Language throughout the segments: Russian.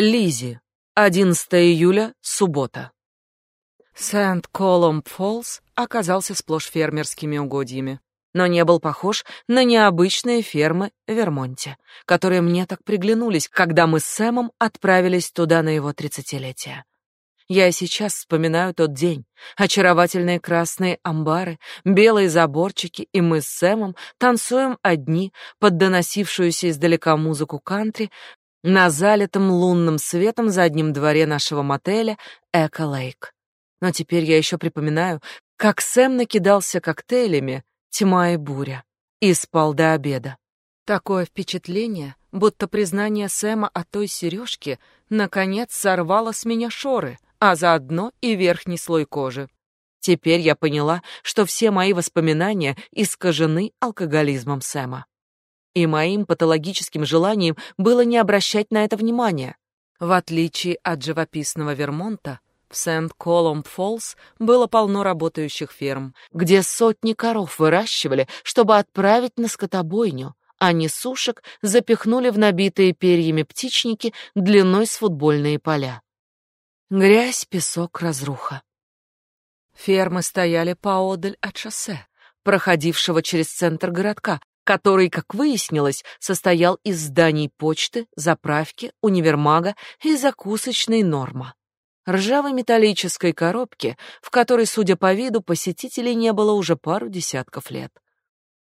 Лизи. 11 июля, суббота. Сент-Колумб-Фоллс оказался сплошь фермерскими угодьями, но не был похож на необычные фермы в Вермонте, которые мне так приглянулись, когда мы с Сэмом отправились туда на его тридцатилетие. Я сейчас вспоминаю тот день. Очаровательные красные амбары, белые заборчики, и мы с Сэмом танцуем одни под доносившуюся издалека музыку кантри на залитом лунным светом заднем дворе нашего мотеля Эко Лейк. Но теперь я еще припоминаю, как Сэм накидался коктейлями «Тьма и буря» и спал до обеда. Такое впечатление, будто признание Сэма о той сережке наконец сорвало с меня шоры, а заодно и верхний слой кожи. Теперь я поняла, что все мои воспоминания искажены алкоголизмом Сэма и моим патологическим желанием было не обращать на это внимания. В отличие от живописного Вермонта, в Сент-Колумб-Фоллс было полно работающих ферм, где сотни коров выращивали, чтобы отправить на скотобойню, а несушек запихнули в набитые перьями птичники длиной с футбольные поля. Грязь, песок, разруха. Фермы стояли поодаль от шоссе, проходившего через центр городка, который, как выяснилось, состоял из зданий почты, заправки, универмага и закусочной норма. Ржавой металлической коробки, в которой, судя по виду, посетителей не было уже пару десятков лет.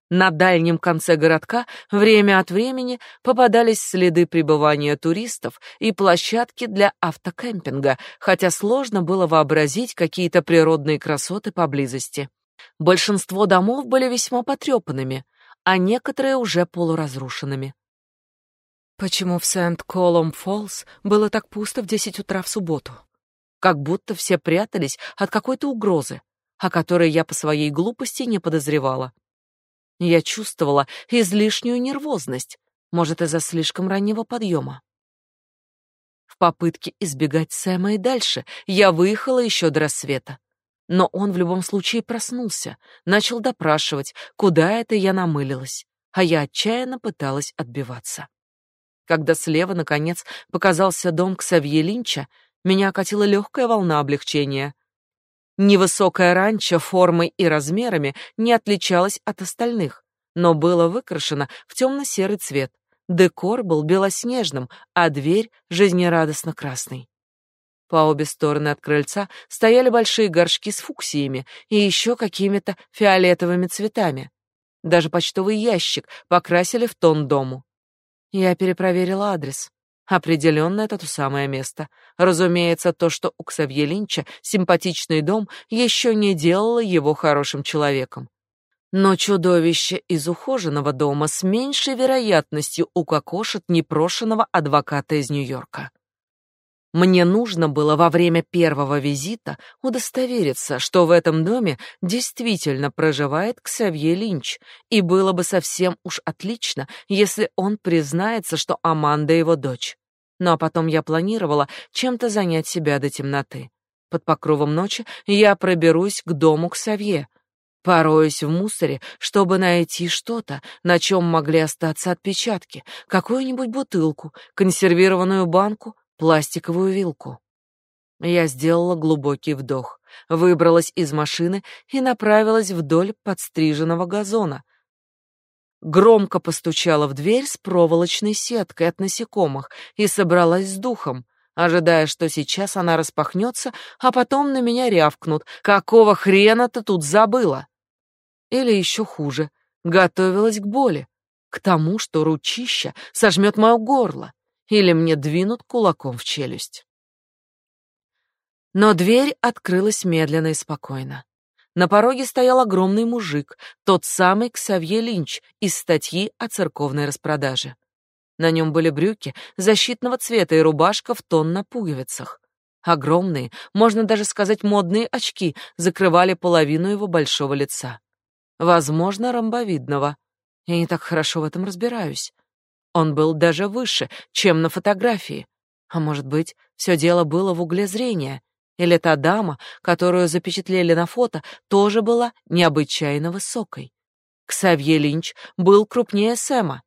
На дальнем конце городка время от времени попадались следы пребывания туристов и площадки для автокемпинга, хотя сложно было вообразить какие-то природные красоты поблизости. Большинство домов были весьма потрепанными, а некоторые уже полуразрушенными. Почему в Сент-Колумб-Фоллс было так пусто в десять утра в субботу? Как будто все прятались от какой-то угрозы, о которой я по своей глупости не подозревала. Я чувствовала излишнюю нервозность, может, из-за слишком раннего подъема. В попытке избегать Сэма и дальше я выехала еще до рассвета. Но он в любом случае проснулся, начал допрашивать, куда это я намылилась, а я отчаянно пыталась отбиваться. Когда слева, наконец, показался дом Ксавье Линча, меня окатила легкая волна облегчения. Невысокое ранчо формой и размерами не отличалось от остальных, но было выкрашено в темно-серый цвет. Декор был белоснежным, а дверь — жизнерадостно красной. По обе стороны от крыльца стояли большие горшки с фуксиями и еще какими-то фиолетовыми цветами. Даже почтовый ящик покрасили в тон дому. Я перепроверила адрес. Определенно это то самое место. Разумеется, то, что у Ксавье Линча симпатичный дом, еще не делало его хорошим человеком. Но чудовище из ухоженного дома с меньшей вероятностью укокошит непрошенного адвоката из Нью-Йорка. Мне нужно было во время первого визита удостовериться, что в этом доме действительно проживает Ксавье Линч, и было бы совсем уж отлично, если он признается, что Аманда его дочь. Ну а потом я планировала чем-то занять себя до темноты. Под покровом ночи я проберусь к дому Ксавье, пороюсь в мусоре, чтобы найти что-то, на чем могли остаться отпечатки, какую-нибудь бутылку, консервированную банку, пластиковую вилку. Я сделала глубокий вдох, выбралась из машины и направилась вдоль подстриженного газона. Громко постучала в дверь с проволочной сеткой от насекомых и собралась с духом, ожидая, что сейчас она распахнется, а потом на меня рявкнут: "Какого хрена ты тут забыла?" Или еще хуже, готовилась к боли, к тому, что ручища сожмет мое горло или мне двинут кулаком в челюсть. Но дверь открылась медленно и спокойно. На пороге стоял огромный мужик, тот самый Ксавье Линч из статьи о церковной распродаже. На нем были брюки защитного цвета и рубашка в тон на пуговицах. Огромные, можно даже сказать, модные очки закрывали половину его большого лица. Возможно, ромбовидного. Я не так хорошо в этом разбираюсь. Он был даже выше, чем на фотографии. А может быть, все дело было в угле зрения, или та дама, которую запечатлели на фото, тоже была необычайно высокой. Ксавье Линч был крупнее Сэма.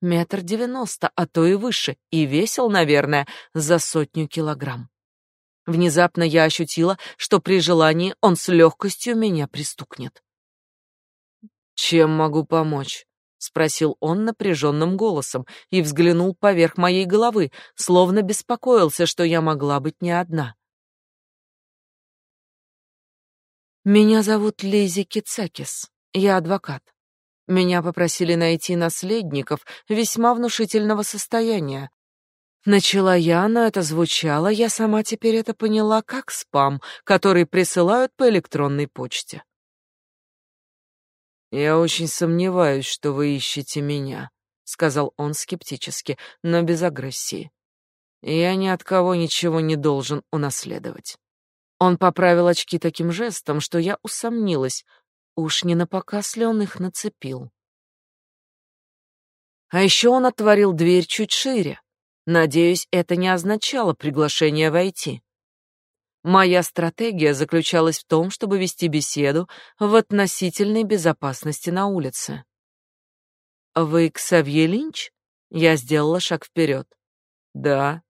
метр девяносто, а то и выше, и весил, наверное, за сотню килограмм. Внезапно я ощутила, что при желании он с легкостью меня пристукнет. «Чем могу помочь?» — спросил он напряженным голосом и взглянул поверх моей головы, словно беспокоился, что я могла быть не одна. «Меня зовут Лизи Кицакис. Я адвокат. Меня попросили найти наследников весьма внушительного состояния. Начала я, но это звучало, я сама теперь это поняла, как спам, который присылают по электронной почте. «Я очень сомневаюсь, что вы ищете меня», — сказал он скептически, но без агрессии. «Я ни от кого ничего не должен унаследовать». Он поправил очки таким жестом, что я усомнилась, уж не на показ ли он их нацепил. А еще он отворил дверь чуть шире. Надеюсь, это не означало приглашение войти. Моя стратегия заключалась в том, чтобы вести беседу в относительной безопасности на улице. «Вы Ксавье Линч?» Я сделала шаг вперед. «Да».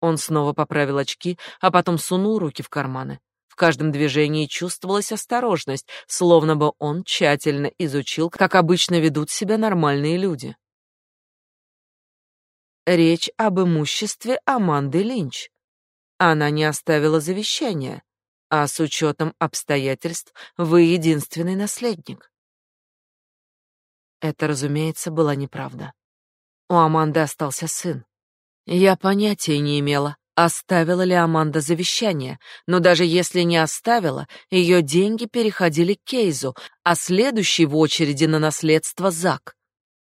Он снова поправил очки, а потом сунул руки в карманы. В каждом движении чувствовалась осторожность, словно бы он тщательно изучил, как обычно ведут себя нормальные люди. Речь об имуществе Аманды Линч. Она не оставила завещания, а с учетом обстоятельств вы единственный наследник. Это, разумеется, была неправда. У Аманды остался сын. Я понятия не имела, оставила ли Аманда завещание, но даже если не оставила, ее деньги переходили к Кейзу, а следующий в очереди на наследство Зак.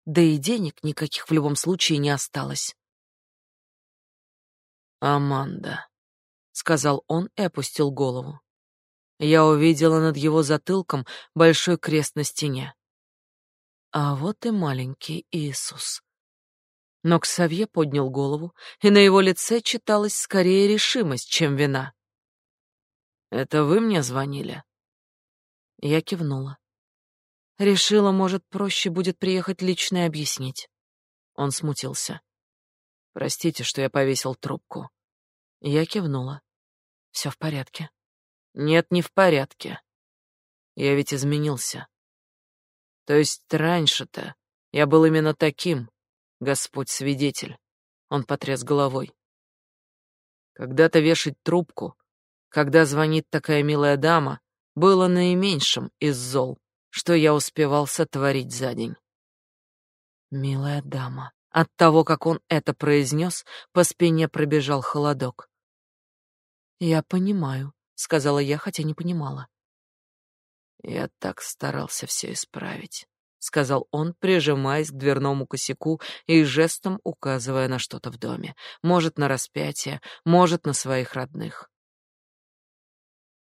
Да и денег никаких в любом случае не осталось. «Аманда», — сказал он и опустил голову. Я увидела над его затылком большой крест на стене. А вот и маленький Иисус. Но Ксавье поднял голову, и на его лице читалась скорее решимость, чем вина. «Это вы мне звонили?» Я кивнула. Решила, может, проще будет приехать лично и объяснить. Он смутился. «Простите, что я повесил трубку». Я кивнула. «Все в порядке». «Нет, не в порядке. Я ведь изменился. То есть раньше-то я был именно таким, Господь свидетель. Он потряс головой. Когда-то вешать трубку, когда звонит такая милая дама, было наименьшим из зол, что я успевал сотворить за день. Милая дама. От того, как он это произнес, по спине пробежал холодок. «Я понимаю», — сказала я, хотя не понимала. Я так старался все исправить сказал он, прижимаясь к дверному косяку и жестом указывая на что-то в доме, может, на распятие, может, на своих родных.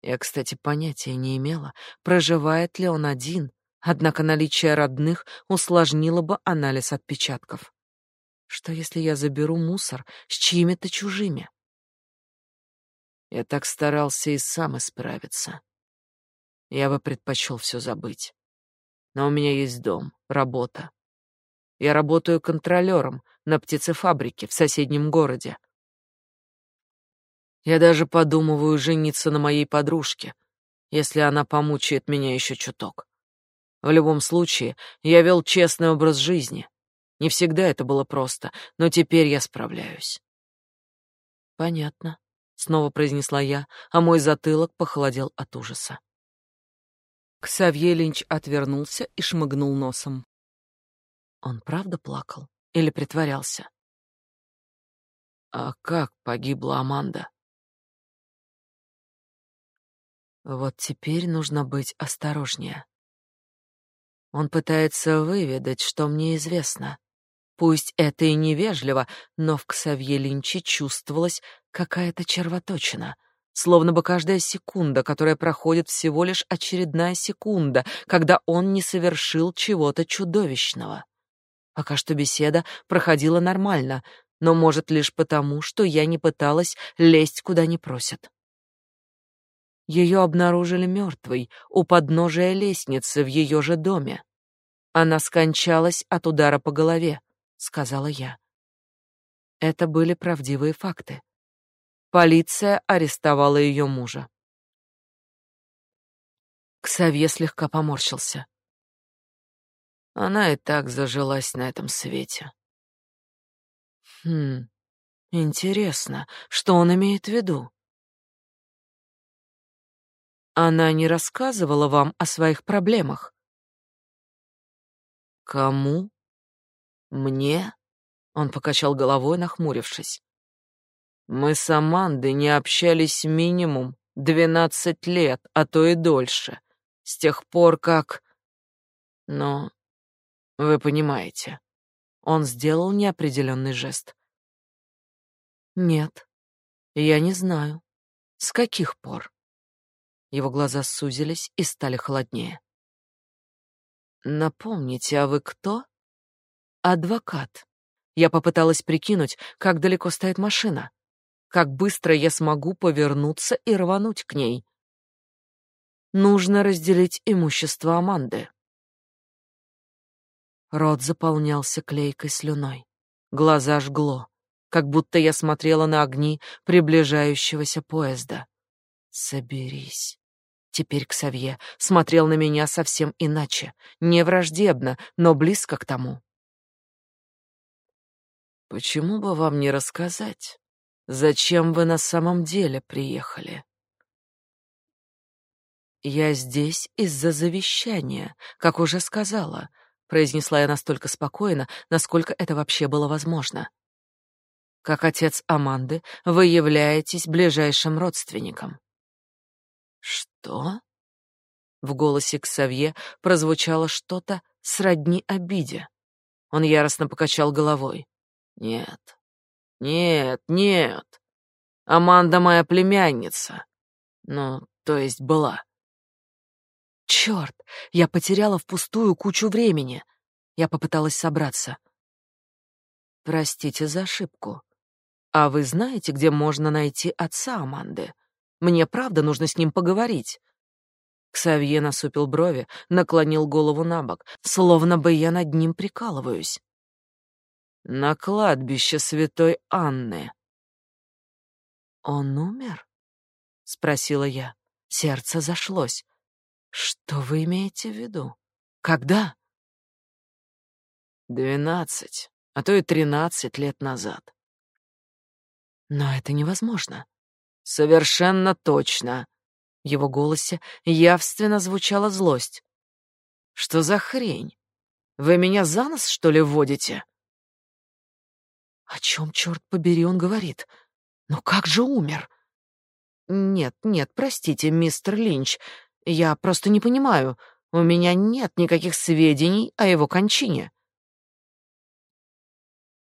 Я, кстати, понятия не имела, проживает ли он один, однако наличие родных усложнило бы анализ отпечатков. Что если я заберу мусор с чьими-то чужими? Я так старался и сам исправиться. Я бы предпочел все забыть но у меня есть дом, работа. Я работаю контролером на птицефабрике в соседнем городе. Я даже подумываю жениться на моей подружке, если она помучает меня еще чуток. В любом случае, я вел честный образ жизни. Не всегда это было просто, но теперь я справляюсь. Понятно, снова произнесла я, а мой затылок похолодел от ужаса. Ксавье Линч отвернулся и шмыгнул носом. Он правда плакал или притворялся? А как погибла Аманда? Вот теперь нужно быть осторожнее. Он пытается выведать, что мне известно. Пусть это и невежливо, но в Ксавье Линче чувствовалась какая-то червоточина — Словно бы каждая секунда, которая проходит, всего лишь очередная секунда, когда он не совершил чего-то чудовищного. Пока что беседа проходила нормально, но, может, лишь потому, что я не пыталась лезть куда не просят. Ее обнаружили мертвой у подножия лестницы в ее же доме. Она скончалась от удара по голове, сказала я. Это были правдивые факты. Полиция арестовала ее мужа. Ксавье слегка поморщился. Она и так зажилась на этом свете. Хм, интересно, что он имеет в виду? Она не рассказывала вам о своих проблемах? Кому? Мне? Он покачал головой, нахмурившись. Мы с Амандой не общались минимум двенадцать лет, а то и дольше, с тех пор как... Но вы понимаете. Он сделал неопределенный жест. Нет, я не знаю. С каких пор? Его глаза сузились и стали холоднее. Напомните, а вы кто? Адвокат. Я попыталась прикинуть, как далеко стоит машина, как быстро я смогу повернуться и рвануть к ней. Нужно разделить имущество Аманды. Рот заполнялся клейкой слюной. Глаза жгло, как будто я смотрела на огни приближающегося поезда. Соберись. Теперь Ксавье смотрел на меня совсем иначе, не враждебно, но близко к тому. Почему бы вам не рассказать, зачем вы на самом деле приехали? Я здесь из-за завещания, как уже сказала, произнесла я настолько спокойно, насколько это вообще было возможно. Как отец Аманды, вы являетесь ближайшим родственником. Что? В голосе Ксавье прозвучало что-то сродни обиде. Он яростно покачал головой. Нет. Нет, нет. Аманда моя племянница. Ну, то есть была. Черт, я потеряла впустую кучу времени. Я попыталась собраться. Простите за ошибку. А вы знаете, где можно найти отца Аманды? Мне правда нужно с ним поговорить. Ксавье насупил брови, наклонил голову набок, словно бы я над ним прикалываюсь на кладбище святой Анны. Он умер? спросила я. Сердце зашлось. Что вы имеете в виду? Когда? Двенадцать, а то и тринадцать лет назад. Но это невозможно. Совершенно точно. В его голосе явственно звучала злость. Что за хрень? Вы меня за нос, что ли, вводите? О чем, черт побери, он говорит? Но как же умер? Нет, нет, простите, мистер Линч, я просто не понимаю. У меня нет никаких сведений о его кончине.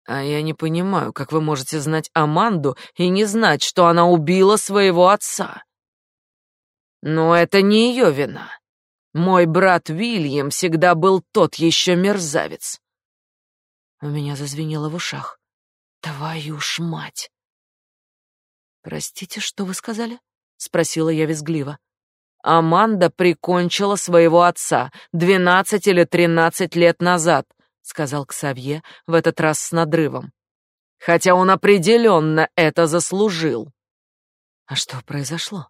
А я не понимаю, как вы можете знать Аманду и не знать, что она убила своего отца. Но это не ее вина. Мой брат Вильям всегда был тот еще мерзавец. У меня зазвенело в ушах. Твою ж мать! Простите, что вы сказали? Спросила я визгливо. Аманда прикончила своего отца двенадцать или тринадцать лет назад, сказал Ксавье в этот раз с надрывом. Хотя он определенно это заслужил. А что произошло?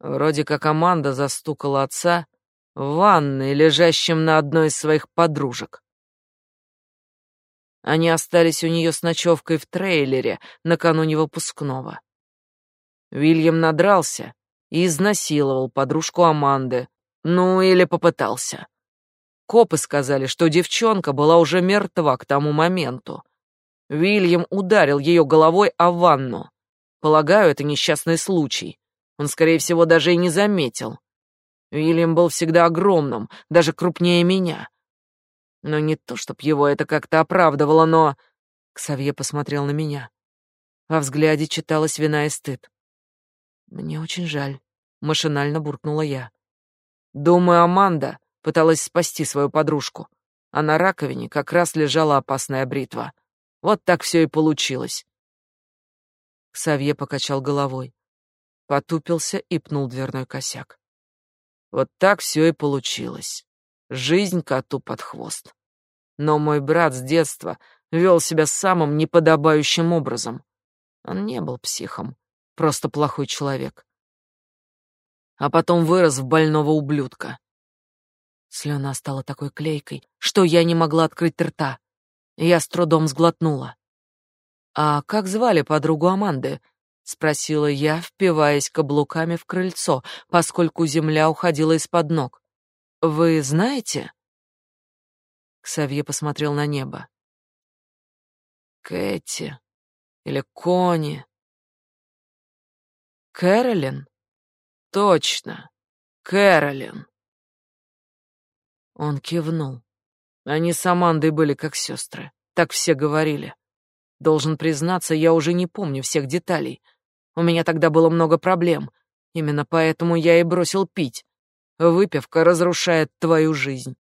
Вроде как Аманда застукала отца в ванной, лежащем на одной из своих подружек. Они остались у нее с ночевкой в трейлере накануне выпускного. Вильям надрался и изнасиловал подружку Аманды. Ну, или попытался. Копы сказали, что девчонка была уже мертва к тому моменту. Вильям ударил ее головой о ванну. Полагаю, это несчастный случай. Он, скорее всего, даже и не заметил. Вильям был всегда огромным, даже крупнее меня. Но не то, чтоб его это как-то оправдывало, но... Ксавье посмотрел на меня. Во взгляде читалась вина и стыд. «Мне очень жаль», — машинально буркнула я. «Думаю, Аманда пыталась спасти свою подружку, а на раковине как раз лежала опасная бритва. Вот так все и получилось». Ксавье покачал головой, потупился и пнул дверной косяк. Вот так все и получилось. Жизнь коту под хвост. Но мой брат с детства вел себя самым неподобающим образом. Он не был психом, просто плохой человек. А потом вырос в больного ублюдка. Слюна стала такой клейкой, что я не могла открыть рта. Я с трудом сглотнула. «А как звали подругу Аманды?» — спросила я, впиваясь каблуками в крыльцо, поскольку земля уходила из-под ног. «Вы знаете?» Ксавье посмотрел на небо. «Кэти или Кони?» «Кэролин?» «Точно, Кэролин!» Он кивнул. Они с Амандой были как сестры. Так все говорили. Должен признаться, я уже не помню всех деталей. У меня тогда было много проблем. Именно поэтому я и бросил пить. Выпивка разрушает твою жизнь.